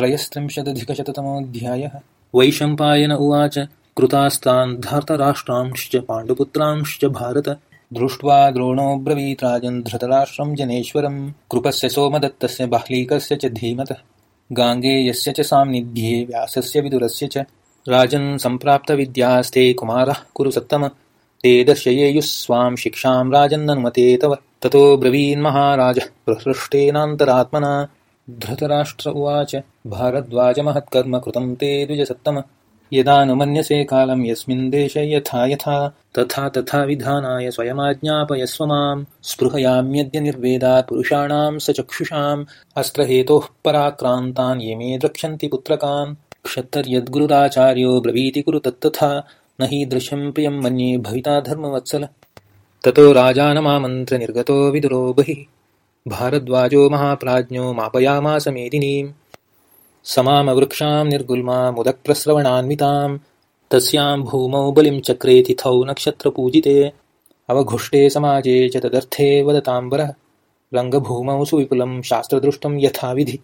त्रयस्त्रिंशदधिकशततमोऽध्यायः। वैशम्पायन उवाच कृतास्तान् धार्तराष्ट्रांश्च पाण्डुपुत्रांश्च भारत। दृष्ट्वा द्रोणोऽब्रवीत्राजन् धृतराष्ट्रं जनेश्वरं कृपस्य सोमदत्तस्य बाह्लीकस्य च धीमतः। गाङ्गेयस्य च साम्निध्ये व्यासस्य विदुरस्य च। राजन् सम्प्राप्तविद्यास्ते कुमारः कुरु सत्तम। ते दर्शयेयुः स्वां शिक्षां राजन्ननुमते तव। ततो ब्रवीन्महाराजः प्रहृष्टेनान्तरात्मना धृतराष्ट्र उवाच भारद्वाजमहत्कर्म कृतं ते द्विजसत्तम यदा न मन्यसे कालं यस्मिन् देशे यथा यथा तथा तथा विधानाय स्वयमाज्ञापयस्व मां स्पृहयाम्यद्य निर्वेदात् पुरुषाणां स चक्षुषाम्। अस्त्रहेतोः पराक्रान्तान् ये मे द्रक्ष्यन्ति पुत्रकान्। क्षत्तर्यद्गुरुराचार्यो ब्रवीति कुरु तत्तथा न हि दृश्यं प्रियं मन्ये भविता धर्मवत्सल। ततो राजानमामन्त्रनिर्गतो विदुरो बहिः भारद्वाजो महाप्राज्ञो मापयामास मेदिनीं समामवृक्षां निर्गुल्मामुदक्प्रस्रवणान्वितां तस्यां भूमौ बलिं चक्रे तिथौ नक्षत्रपूजिते। अवघुष्टे समाजे च तदर्थे वदताम्बरः रङ्गभूमौ सुविपुलं शास्त्रदृष्टं यथाविधि